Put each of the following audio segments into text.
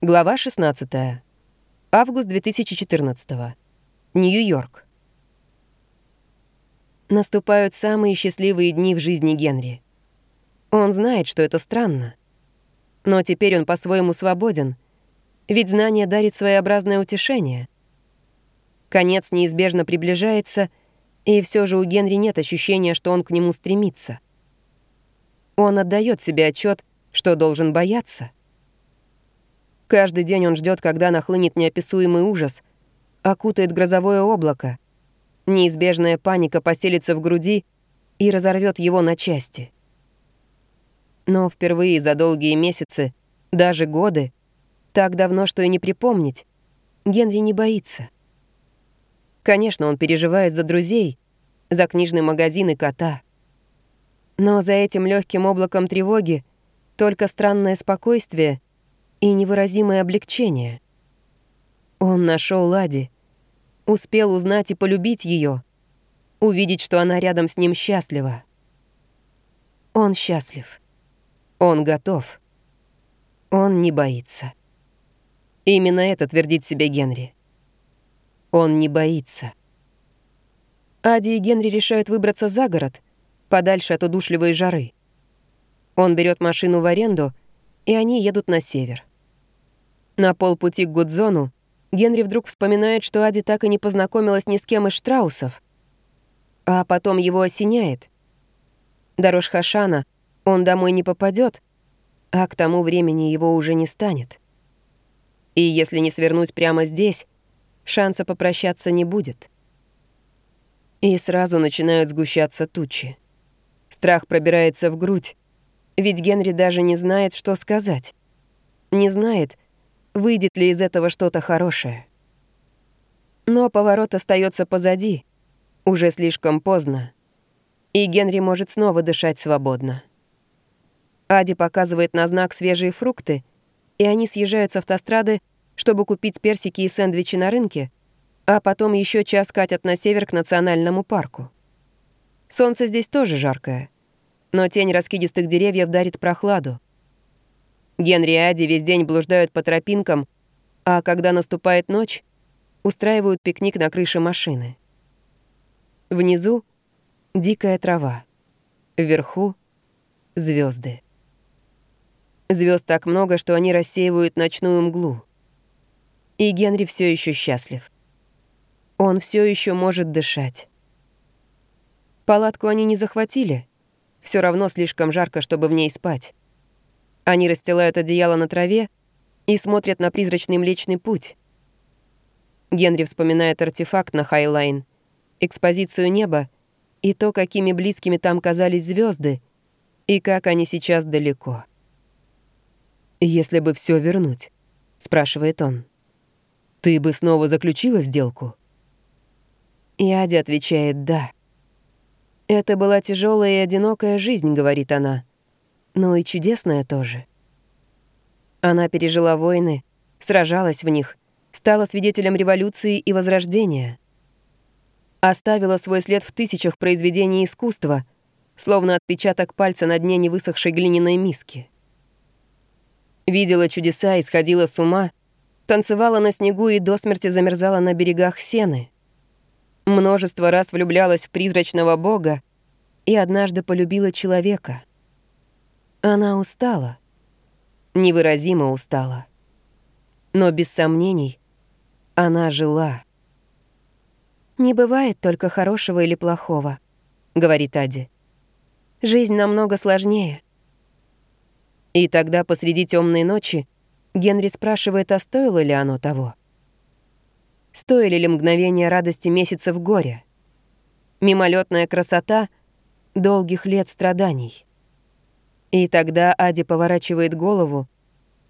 Глава 16. Август 2014. Нью-Йорк. Наступают самые счастливые дни в жизни Генри. Он знает, что это странно. Но теперь он по-своему свободен, ведь знание дарит своеобразное утешение. Конец неизбежно приближается, и все же у Генри нет ощущения, что он к нему стремится. Он отдает себе отчет, что должен бояться — Каждый день он ждет, когда нахлынет неописуемый ужас, окутает грозовое облако. Неизбежная паника поселится в груди и разорвет его на части. Но впервые за долгие месяцы, даже годы, так давно, что и не припомнить, Генри не боится. Конечно, он переживает за друзей, за книжный магазин и кота. Но за этим легким облаком тревоги только странное спокойствие и невыразимое облегчение. Он нашел Лади, успел узнать и полюбить ее, увидеть, что она рядом с ним счастлива. Он счастлив. Он готов. Он не боится. Именно это твердит себе Генри. Он не боится. Ади и Генри решают выбраться за город, подальше от удушливой жары. Он берет машину в аренду, и они едут на север. На полпути к Гудзону Генри вдруг вспоминает, что Ади так и не познакомилась ни с кем из Штраусов. А потом его осеняет. Дорож Хашана он домой не попадет, а к тому времени его уже не станет. И если не свернуть прямо здесь, шанса попрощаться не будет. И сразу начинают сгущаться тучи. Страх пробирается в грудь, ведь Генри даже не знает, что сказать. Не знает, выйдет ли из этого что-то хорошее. Но поворот остается позади, уже слишком поздно, и Генри может снова дышать свободно. Ади показывает на знак свежие фрукты, и они съезжают с автострады, чтобы купить персики и сэндвичи на рынке, а потом еще час катят на север к национальному парку. Солнце здесь тоже жаркое, но тень раскидистых деревьев дарит прохладу. Генри и Ади весь день блуждают по тропинкам, а когда наступает ночь, устраивают пикник на крыше машины. Внизу — дикая трава. Вверху — звезды. Звезд так много, что они рассеивают ночную мглу. И Генри все еще счастлив. Он все еще может дышать. Палатку они не захватили. Все равно слишком жарко, чтобы в ней спать. Они расстилают одеяло на траве и смотрят на призрачный Млечный Путь. Генри вспоминает артефакт на Хайлайн, экспозицию неба и то, какими близкими там казались звезды, и как они сейчас далеко. «Если бы все вернуть», — спрашивает он, — «ты бы снова заключила сделку?» И Ади отвечает «да». «Это была тяжелая и одинокая жизнь», — говорит она но и чудесная тоже. Она пережила войны, сражалась в них, стала свидетелем революции и возрождения. Оставила свой след в тысячах произведений искусства, словно отпечаток пальца на дне невысохшей глиняной миски. Видела чудеса и сходила с ума, танцевала на снегу и до смерти замерзала на берегах сены. Множество раз влюблялась в призрачного бога и однажды полюбила человека. Она устала. Невыразимо устала. Но без сомнений она жила. «Не бывает только хорошего или плохого», — говорит Ади. «Жизнь намного сложнее». И тогда посреди темной ночи Генри спрашивает, а стоило ли оно того. Стоили ли мгновения радости месяцев горя? Мимолетная красота долгих лет страданий. И тогда Ади поворачивает голову,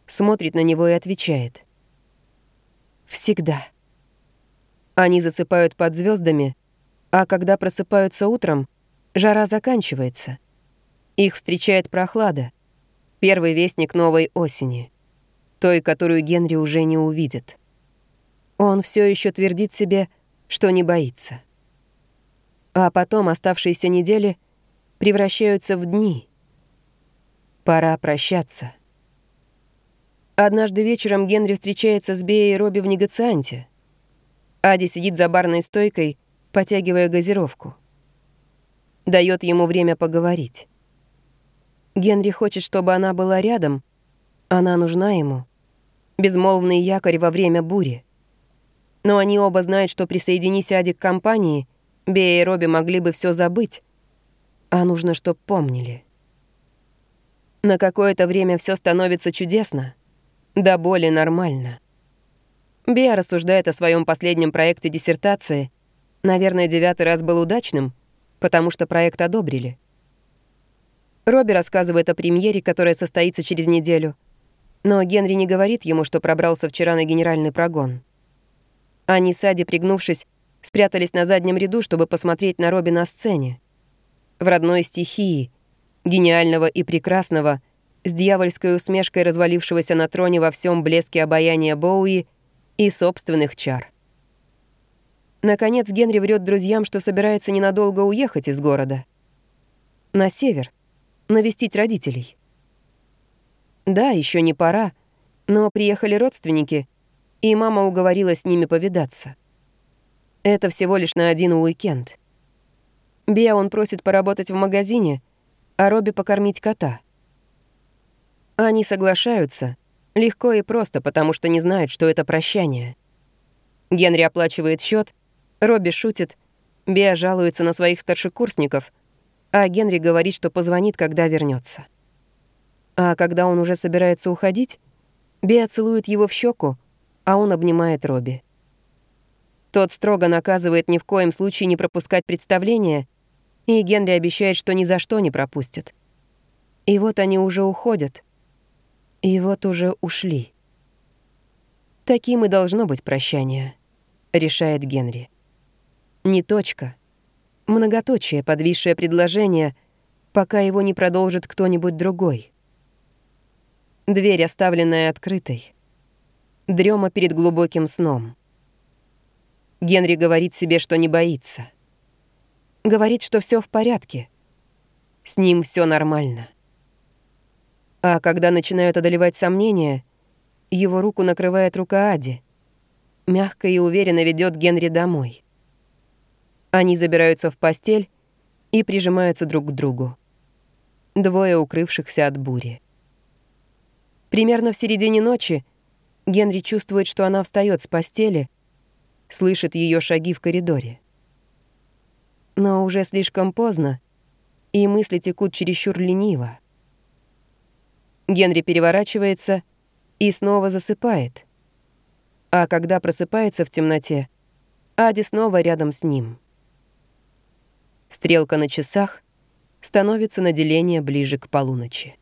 смотрит на него и отвечает. «Всегда». Они засыпают под звездами, а когда просыпаются утром, жара заканчивается. Их встречает прохлада, первый вестник новой осени, той, которую Генри уже не увидит. Он все еще твердит себе, что не боится. А потом оставшиеся недели превращаются в дни — Пора прощаться. Однажды вечером Генри встречается с Беей и Робби в негацианте. Ади сидит за барной стойкой, потягивая газировку. Дает ему время поговорить. Генри хочет, чтобы она была рядом. Она нужна ему. Безмолвный якорь во время бури. Но они оба знают, что присоединись Ади к компании, Бея и Робби могли бы все забыть. А нужно, чтоб помнили. На какое-то время все становится чудесно. Да более нормально. Биа рассуждает о своем последнем проекте диссертации. Наверное, девятый раз был удачным, потому что проект одобрили. Робби рассказывает о премьере, которая состоится через неделю. Но Генри не говорит ему, что пробрался вчера на генеральный прогон. Они с Ади, пригнувшись, спрятались на заднем ряду, чтобы посмотреть на Робби на сцене. В родной стихии, гениального и прекрасного, с дьявольской усмешкой развалившегося на троне во всем блеске обаяния Боуи и собственных чар. Наконец Генри врет друзьям, что собирается ненадолго уехать из города. На север, навестить родителей. Да, еще не пора, но приехали родственники, и мама уговорила с ними повидаться. Это всего лишь на один уикенд. Биа он просит поработать в магазине, а Робби покормить кота — они соглашаются. Легко и просто, потому что не знают, что это прощание. Генри оплачивает счет, Робби шутит, Беа жалуется на своих старшекурсников, а Генри говорит, что позвонит, когда вернется. А когда он уже собирается уходить, Беа целует его в щеку, а он обнимает Робби. Тот строго наказывает ни в коем случае не пропускать представление, и Генри обещает, что ни за что не пропустит. И вот они уже уходят — и вот уже ушли. Таким и должно быть прощание, решает Генри. Не точка. Многоточие, подвисшее предложение, пока его не продолжит кто-нибудь другой. Дверь, оставленная открытой. Дрема перед глубоким сном. Генри говорит себе, что не боится. Говорит, что все в порядке. С ним все нормально. А когда начинают одолевать сомнения, его руку накрывает рука Ади. Мягко и уверенно ведет Генри домой. Они забираются в постель и прижимаются друг к другу. Двое укрывшихся от бури. Примерно в середине ночи Генри чувствует, что она встает с постели, слышит ее шаги в коридоре. Но уже слишком поздно, и мысли текут чересчур лениво. Генри переворачивается и снова засыпает. А когда просыпается в темноте, Ади снова рядом с ним. Стрелка на часах становится на деление ближе к полуночи.